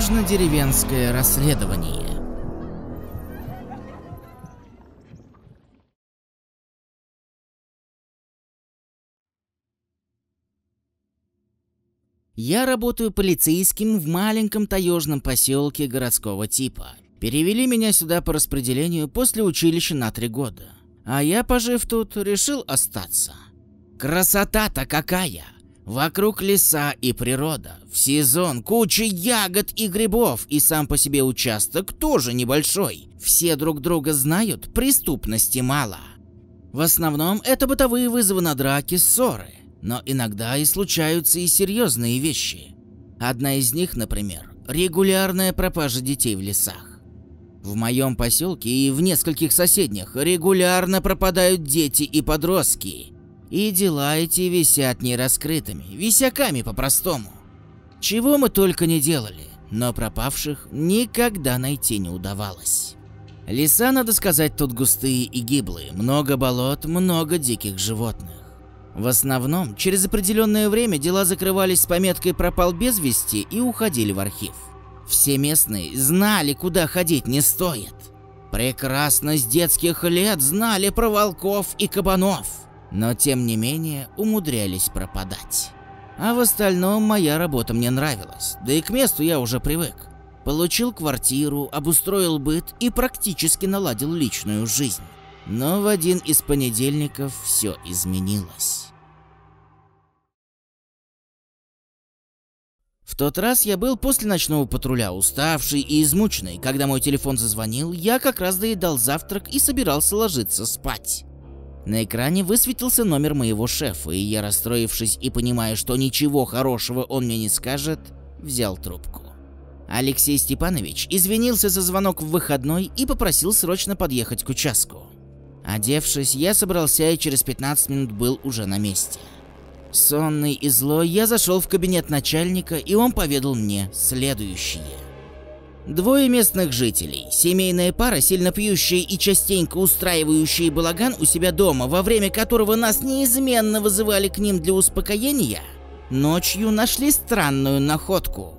Таежно-деревенское расследование. Я работаю полицейским в маленьком таежном поселке городского типа. Перевели меня сюда по распределению после училища на три года. А я, пожив тут, решил остаться. Красота-то какая! Вокруг леса и природа. В сезон куча ягод и грибов, и сам по себе участок тоже небольшой. Все друг друга знают, преступности мало. В основном это бытовые вызовы на драки, ссоры. Но иногда и случаются и серьезные вещи. Одна из них, например, регулярная пропажа детей в лесах. В моем поселке и в нескольких соседних регулярно пропадают дети и подростки. И дела эти висят нераскрытыми, висяками по-простому. Чего мы только не делали, но пропавших никогда найти не удавалось. Леса, надо сказать, тут густые и гиблые, много болот, много диких животных. В основном, через определенное время дела закрывались с пометкой «пропал без вести» и уходили в архив. Все местные знали, куда ходить не стоит. Прекрасно с детских лет знали про волков и кабанов, но тем не менее умудрялись пропадать. А в остальном моя работа мне нравилась, да и к месту я уже привык. Получил квартиру, обустроил быт и практически наладил личную жизнь. Но в один из понедельников все изменилось. В тот раз я был после ночного патруля уставший и измученный. Когда мой телефон зазвонил, я как раз доедал завтрак и собирался ложиться спать. На экране высветился номер моего шефа, и я, расстроившись и понимая, что ничего хорошего он мне не скажет, взял трубку. Алексей Степанович извинился за звонок в выходной и попросил срочно подъехать к участку. Одевшись, я собрался и через 15 минут был уже на месте. Сонный и злой, я зашел в кабинет начальника, и он поведал мне следующее. Двое местных жителей, семейная пара, сильно пьющая и частенько устраивающая балаган у себя дома, во время которого нас неизменно вызывали к ним для успокоения, ночью нашли странную находку.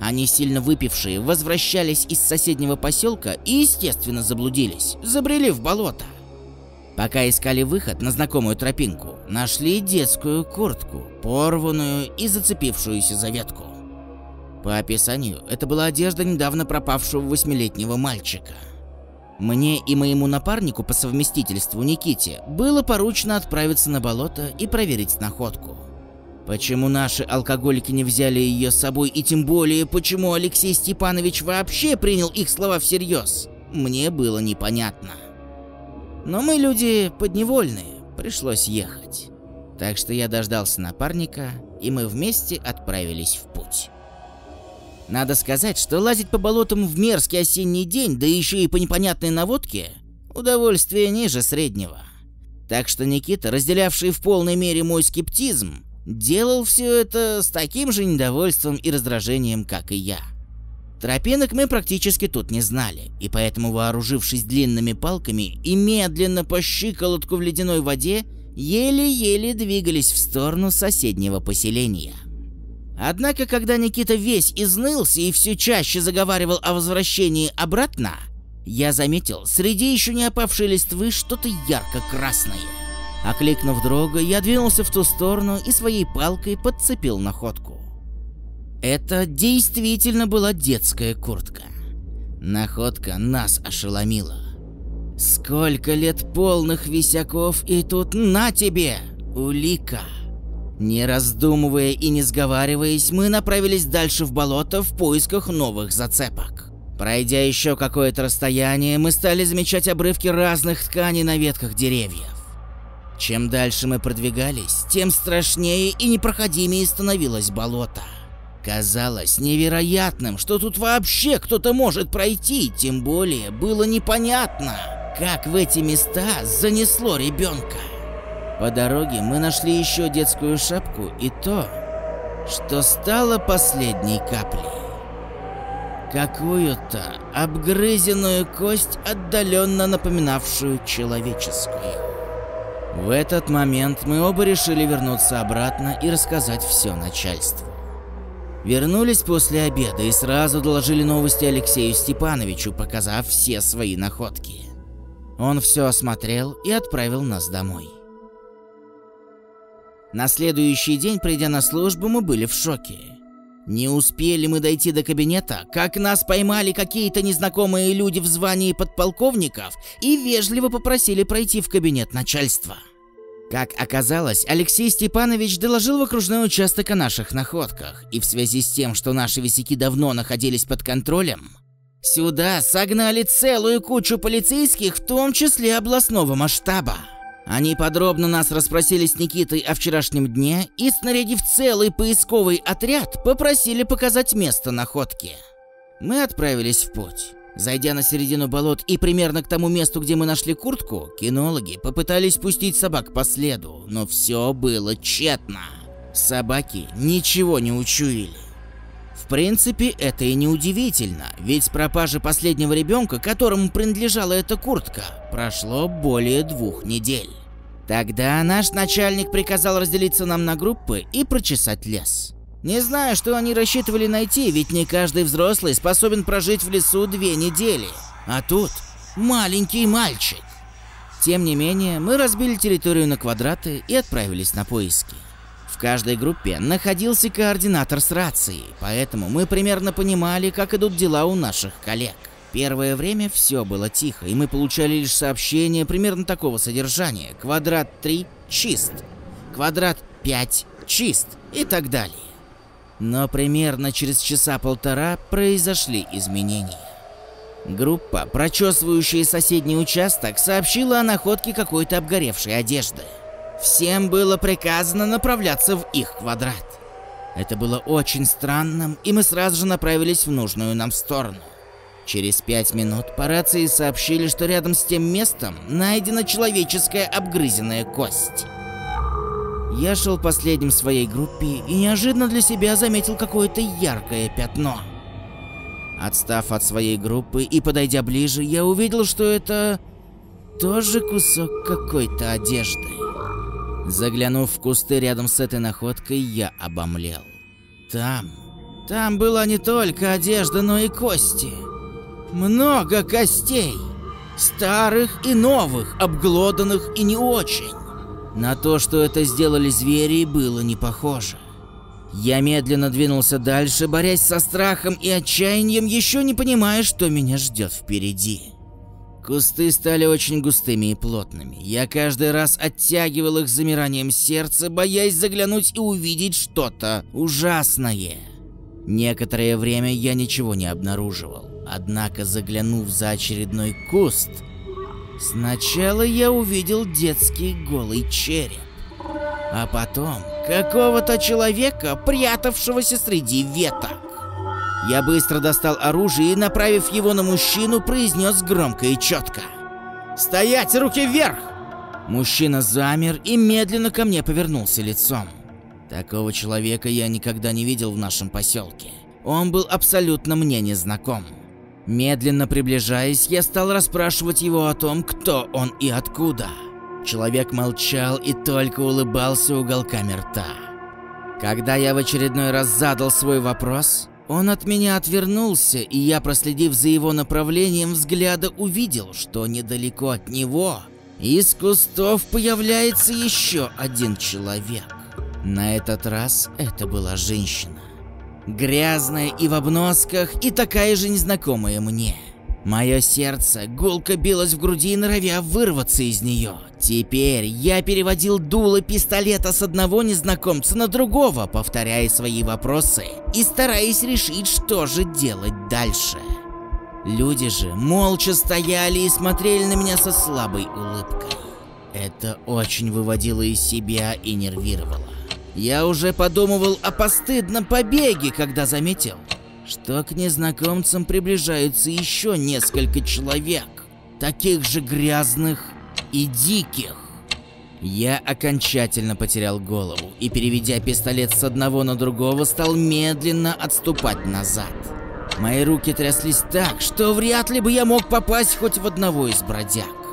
Они сильно выпившие возвращались из соседнего поселка и, естественно, заблудились, забрели в болото. Пока искали выход на знакомую тропинку, нашли детскую куртку, порванную и зацепившуюся за ветку. По описанию, это была одежда недавно пропавшего восьмилетнего мальчика. Мне и моему напарнику по совместительству Никите было поручено отправиться на болото и проверить находку. Почему наши алкоголики не взяли ее с собой и тем более почему Алексей Степанович вообще принял их слова всерьез, мне было непонятно. Но мы люди подневольные, пришлось ехать. Так что я дождался напарника, и мы вместе отправились в путь. Надо сказать, что лазить по болотам в мерзкий осенний день, да еще и по непонятной наводке, удовольствие ниже среднего. Так что Никита, разделявший в полной мере мой скептизм, делал все это с таким же недовольством и раздражением, как и я. Тропинок мы практически тут не знали, и поэтому, вооружившись длинными палками и медленно по щиколотку в ледяной воде, еле-еле двигались в сторону соседнего поселения. Однако, когда Никита весь изнылся и все чаще заговаривал о возвращении обратно, я заметил среди еще не опавшей листвы что-то ярко-красное. Окликнув друга, я двинулся в ту сторону и своей палкой подцепил находку. Это действительно была детская куртка. Находка нас ошеломила. Сколько лет полных висяков, и тут на тебе, улика. Не раздумывая и не сговариваясь, мы направились дальше в болото в поисках новых зацепок. Пройдя еще какое-то расстояние, мы стали замечать обрывки разных тканей на ветках деревьев. Чем дальше мы продвигались, тем страшнее и непроходимее становилось болото. Казалось невероятным, что тут вообще кто-то может пройти, тем более было непонятно, как в эти места занесло ребенка. По дороге мы нашли еще детскую шапку и то, что стало последней каплей. Какую-то обгрызенную кость, отдаленно напоминавшую человеческую. В этот момент мы оба решили вернуться обратно и рассказать все начальству. Вернулись после обеда и сразу доложили новости Алексею Степановичу, показав все свои находки. Он все осмотрел и отправил нас домой. На следующий день, придя на службу, мы были в шоке. Не успели мы дойти до кабинета, как нас поймали какие-то незнакомые люди в звании подполковников и вежливо попросили пройти в кабинет начальства. Как оказалось, Алексей Степанович доложил в окружной участок о наших находках, и в связи с тем, что наши висяки давно находились под контролем, сюда согнали целую кучу полицейских, в том числе областного масштаба. Они подробно нас расспросили с Никитой о вчерашнем дне и, снарядив целый поисковый отряд, попросили показать место находки. Мы отправились в путь. Зайдя на середину болот и примерно к тому месту, где мы нашли куртку, кинологи попытались пустить собак по следу, но все было тщетно. Собаки ничего не учуяли. В принципе, это и не удивительно, ведь с пропажи последнего ребенка, которому принадлежала эта куртка, прошло более двух недель. Тогда наш начальник приказал разделиться нам на группы и прочесать лес. Не знаю, что они рассчитывали найти, ведь не каждый взрослый способен прожить в лесу две недели. А тут маленький мальчик. Тем не менее, мы разбили территорию на квадраты и отправились на поиски. В каждой группе находился координатор с рацией, поэтому мы примерно понимали, как идут дела у наших коллег. Первое время все было тихо, и мы получали лишь сообщения примерно такого содержания. Квадрат 3 чист, квадрат 5 чист и так далее. Но примерно через часа полтора произошли изменения. Группа, прочесывающая соседний участок, сообщила о находке какой-то обгоревшей одежды. Всем было приказано направляться в их квадрат. Это было очень странным, и мы сразу же направились в нужную нам сторону. Через пять минут по рации сообщили, что рядом с тем местом найдена человеческая обгрызенная кость. Я шел последним в своей группе и неожиданно для себя заметил какое-то яркое пятно. Отстав от своей группы и подойдя ближе, я увидел, что это тоже кусок какой-то одежды. Заглянув в кусты рядом с этой находкой, я обомлел. Там, там была не только одежда, но и кости. Много костей. Старых и новых, обглоданных и не очень. На то, что это сделали звери, было не похоже. Я медленно двинулся дальше, борясь со страхом и отчаянием, еще не понимая, что меня ждет впереди. Кусты стали очень густыми и плотными. Я каждый раз оттягивал их замиранием сердца, боясь заглянуть и увидеть что-то ужасное. Некоторое время я ничего не обнаруживал. Однако, заглянув за очередной куст, сначала я увидел детский голый череп. А потом какого-то человека, прятавшегося среди веток. Я быстро достал оружие и, направив его на мужчину, произнес громко и четко. «Стоять! Руки вверх!» Мужчина замер и медленно ко мне повернулся лицом. Такого человека я никогда не видел в нашем поселке. Он был абсолютно мне незнаком. Медленно приближаясь, я стал расспрашивать его о том, кто он и откуда. Человек молчал и только улыбался уголками рта. Когда я в очередной раз задал свой вопрос, он от меня отвернулся, и я, проследив за его направлением взгляда, увидел, что недалеко от него из кустов появляется еще один человек. На этот раз это была женщина. Грязная и в обносках, и такая же незнакомая мне. Мое сердце гулко билось в груди, норовя вырваться из нее. Теперь я переводил дуло пистолета с одного незнакомца на другого, повторяя свои вопросы и стараясь решить, что же делать дальше. Люди же молча стояли и смотрели на меня со слабой улыбкой. Это очень выводило из себя и нервировало. Я уже подумывал о постыдном побеге, когда заметил, что к незнакомцам приближаются еще несколько человек, таких же грязных и диких. Я окончательно потерял голову и, переведя пистолет с одного на другого, стал медленно отступать назад. Мои руки тряслись так, что вряд ли бы я мог попасть хоть в одного из бродяг.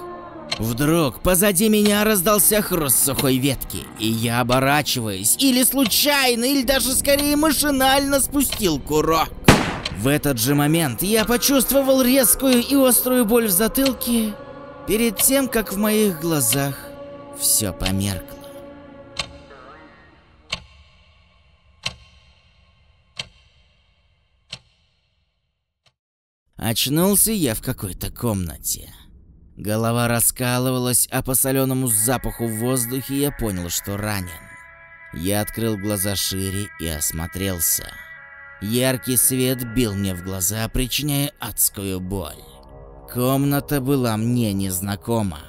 Вдруг позади меня раздался хруст сухой ветки, и я, оборачиваясь, или случайно, или даже скорее машинально спустил курок. В этот же момент я почувствовал резкую и острую боль в затылке, перед тем, как в моих глазах все померкло. Очнулся я в какой-то комнате. Голова раскалывалась, а по соленому запаху в воздухе я понял, что ранен. Я открыл глаза шире и осмотрелся. Яркий свет бил мне в глаза, причиняя адскую боль. Комната была мне незнакома.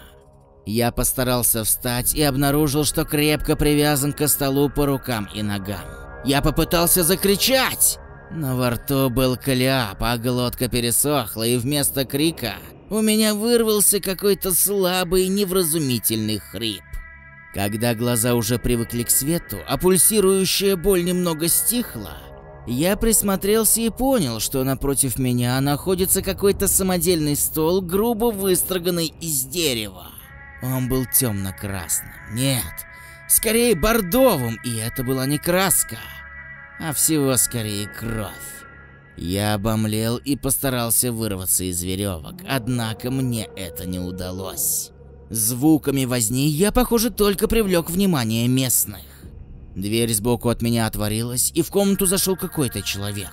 Я постарался встать и обнаружил, что крепко привязан к столу по рукам и ногам. Я попытался закричать, но во рту был кляп, а глотка пересохла, и вместо крика у меня вырвался какой-то слабый невразумительный хрип. Когда глаза уже привыкли к свету, а пульсирующая боль немного стихла, я присмотрелся и понял, что напротив меня находится какой-то самодельный стол, грубо выстроганный из дерева. Он был темно-красным. Нет, скорее бордовым, и это была не краска, а всего скорее кровь. Я обомлел и постарался вырваться из веревок, однако мне это не удалось. Звуками возни я, похоже, только привлек внимание местных. Дверь сбоку от меня отворилась, и в комнату зашел какой-то человек.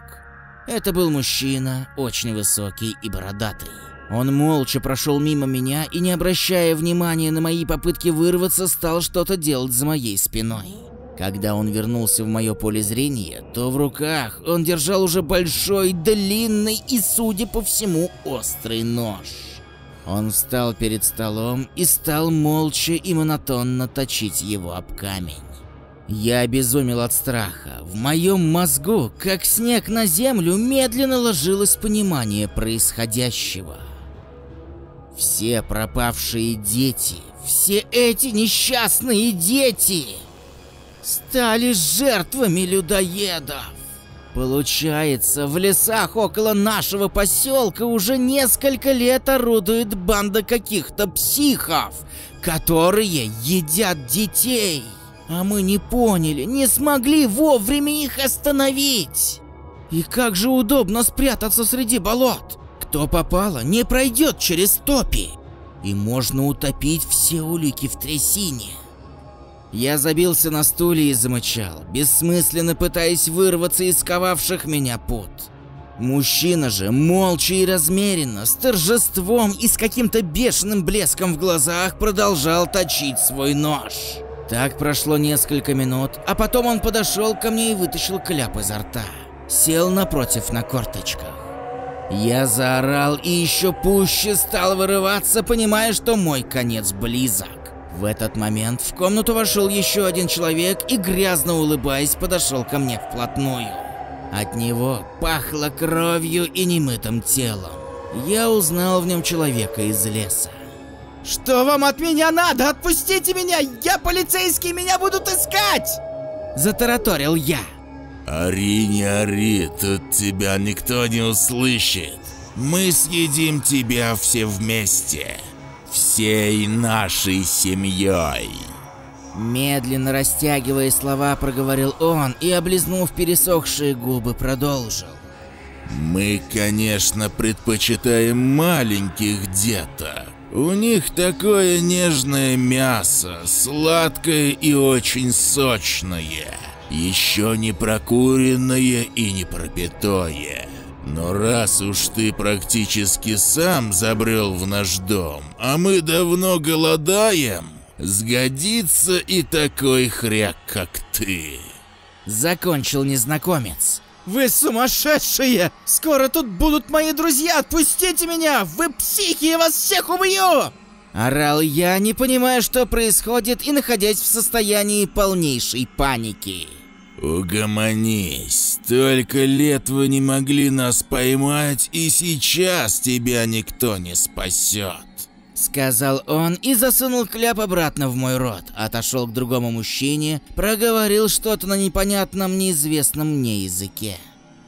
Это был мужчина, очень высокий и бородатый. Он молча прошел мимо меня и, не обращая внимания на мои попытки вырваться, стал что-то делать за моей спиной. Когда он вернулся в мое поле зрения, то в руках он держал уже большой, длинный и, судя по всему, острый нож. Он встал перед столом и стал молча и монотонно точить его об камень. Я обезумел от страха. В моем мозгу, как снег на землю, медленно ложилось понимание происходящего. Все пропавшие дети, все эти несчастные дети стали жертвами людоедов. Получается, в лесах около нашего поселка уже несколько лет орудует банда каких-то психов, которые едят детей. А мы не поняли, не смогли вовремя их остановить. И как же удобно спрятаться среди болот. Кто попало, не пройдет через топи. И можно утопить все улики в трясине. Я забился на стуле и замычал, бессмысленно пытаясь вырваться из ковавших меня пут. Мужчина же, молча и размеренно, с торжеством и с каким-то бешеным блеском в глазах продолжал точить свой нож. Так прошло несколько минут, а потом он подошел ко мне и вытащил кляп изо рта. Сел напротив на корточках. Я заорал и еще пуще стал вырываться, понимая, что мой конец близок. В этот момент в комнату вошел еще один человек и, грязно улыбаясь, подошел ко мне вплотную. От него пахло кровью и немытым телом. Я узнал в нем человека из леса. «Что вам от меня надо? Отпустите меня! Я полицейский, меня будут искать!» Затараторил я. «Ори, не ори, тут тебя никто не услышит. Мы съедим тебя все вместе!» всей нашей семьей. Медленно растягивая слова, проговорил он и, облизнув пересохшие губы, продолжил. Мы, конечно, предпочитаем маленьких деток. У них такое нежное мясо, сладкое и очень сочное. Еще не прокуренное и не пропитое. Но раз уж ты практически сам забрел в наш дом, а мы давно голодаем, сгодится и такой хряк, как ты. Закончил незнакомец. Вы сумасшедшие! Скоро тут будут мои друзья! Отпустите меня! Вы психи, я вас всех убью! Орал я, не понимая, что происходит, и находясь в состоянии полнейшей паники. «Угомонись, столько лет вы не могли нас поймать, и сейчас тебя никто не спасет!» Сказал он и засунул кляп обратно в мой рот, отошел к другому мужчине, проговорил что-то на непонятном, неизвестном мне языке.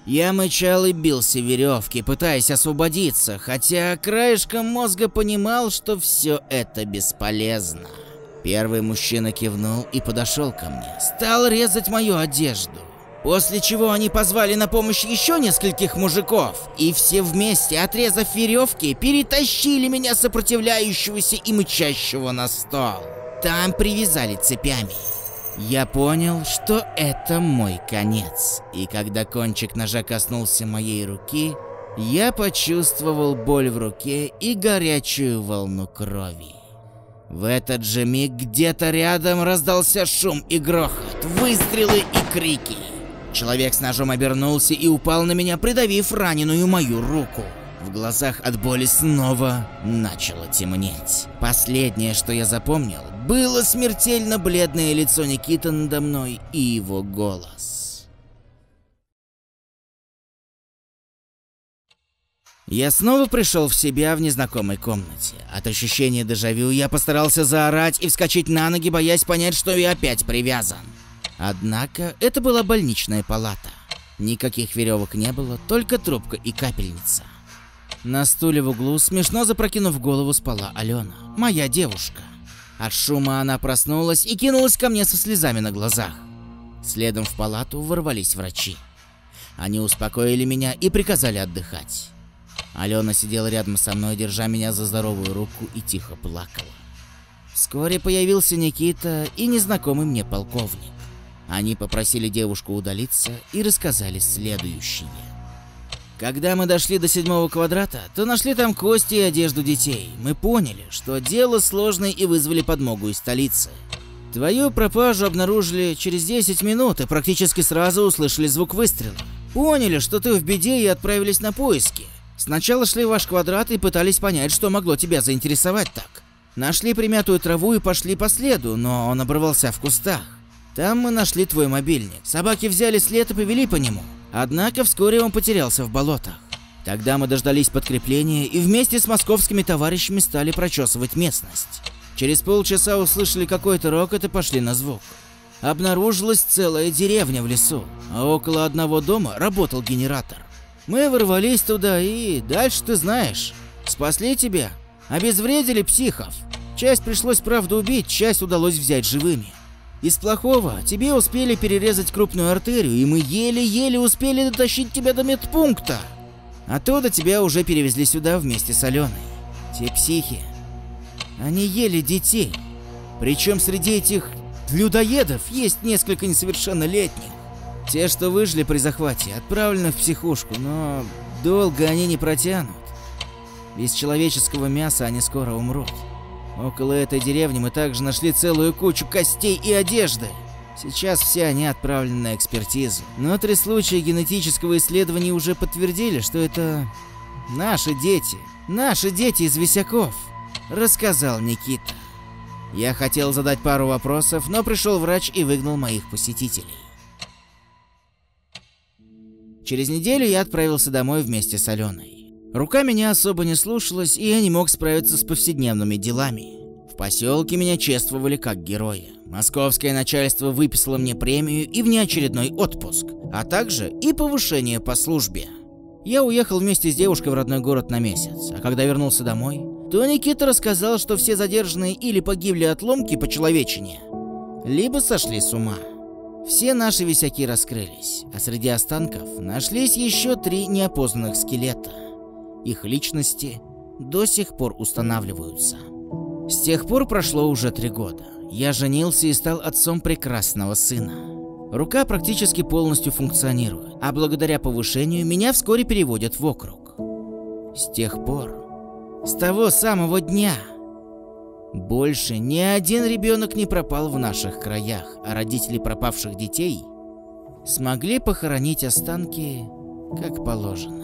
Я мычал и бился в веревке, пытаясь освободиться, хотя краешком мозга понимал, что все это бесполезно. Первый мужчина кивнул и подошел ко мне, стал резать мою одежду. После чего они позвали на помощь еще нескольких мужиков, и все вместе, отрезав веревки, перетащили меня сопротивляющегося и мычащего на стол. Там привязали цепями. Я понял, что это мой конец, и когда кончик ножа коснулся моей руки, я почувствовал боль в руке и горячую волну крови. В этот же миг где-то рядом раздался шум и грохот, выстрелы и крики. Человек с ножом обернулся и упал на меня, придавив раненую мою руку. В глазах от боли снова начало темнеть. Последнее, что я запомнил, было смертельно бледное лицо Никиты надо мной и его голос. Я снова пришел в себя в незнакомой комнате. От ощущения дежавю я постарался заорать и вскочить на ноги, боясь понять, что я опять привязан. Однако это была больничная палата. Никаких веревок не было, только трубка и капельница. На стуле в углу, смешно запрокинув голову, спала Алена, моя девушка. От шума она проснулась и кинулась ко мне со слезами на глазах. Следом в палату ворвались врачи. Они успокоили меня и приказали отдыхать. Алена сидела рядом со мной, держа меня за здоровую руку и тихо плакала. Вскоре появился Никита и незнакомый мне полковник. Они попросили девушку удалиться и рассказали следующее. Когда мы дошли до седьмого квадрата, то нашли там кости и одежду детей. Мы поняли, что дело сложное и вызвали подмогу из столицы. Твою пропажу обнаружили через 10 минут и практически сразу услышали звук выстрела. Поняли, что ты в беде и отправились на поиски. Сначала шли в ваш квадрат и пытались понять, что могло тебя заинтересовать так. Нашли примятую траву и пошли по следу, но он обрывался в кустах. Там мы нашли твой мобильник. Собаки взяли след и повели по нему. Однако вскоре он потерялся в болотах. Тогда мы дождались подкрепления и вместе с московскими товарищами стали прочесывать местность. Через полчаса услышали какой-то рокот и пошли на звук. Обнаружилась целая деревня в лесу, а около одного дома работал генератор. Мы ворвались туда и дальше ты знаешь. Спасли тебя, обезвредили психов. Часть пришлось правда убить, часть удалось взять живыми. Из плохого тебе успели перерезать крупную артерию, и мы еле-еле успели дотащить тебя до медпункта. Оттуда тебя уже перевезли сюда вместе с Аленой. Те психи, они ели детей. Причем среди этих людоедов есть несколько несовершеннолетних. Те, что выжили при захвате, отправлены в психушку, но долго они не протянут. Без человеческого мяса они скоро умрут. Около этой деревни мы также нашли целую кучу костей и одежды. Сейчас все они отправлены на экспертизу. Но три случая генетического исследования уже подтвердили, что это наши дети. Наши дети из Висяков. Рассказал Никита. Я хотел задать пару вопросов, но пришел врач и выгнал моих посетителей. Через неделю я отправился домой вместе с Аленой. Рука меня особо не слушалась, и я не мог справиться с повседневными делами. В поселке меня чествовали как героя. Московское начальство выписало мне премию и внеочередной отпуск, а также и повышение по службе. Я уехал вместе с девушкой в родной город на месяц, а когда вернулся домой, то Никита рассказал, что все задержанные или погибли от ломки по человечине, либо сошли с ума. Все наши висяки раскрылись, а среди останков нашлись еще три неопознанных скелета – их личности до сих пор устанавливаются. С тех пор прошло уже три года. Я женился и стал отцом прекрасного сына. Рука практически полностью функционирует, а благодаря повышению меня вскоре переводят в округ. С тех пор, с того самого дня, больше ни один ребенок не пропал в наших краях, а родители пропавших детей смогли похоронить останки как положено.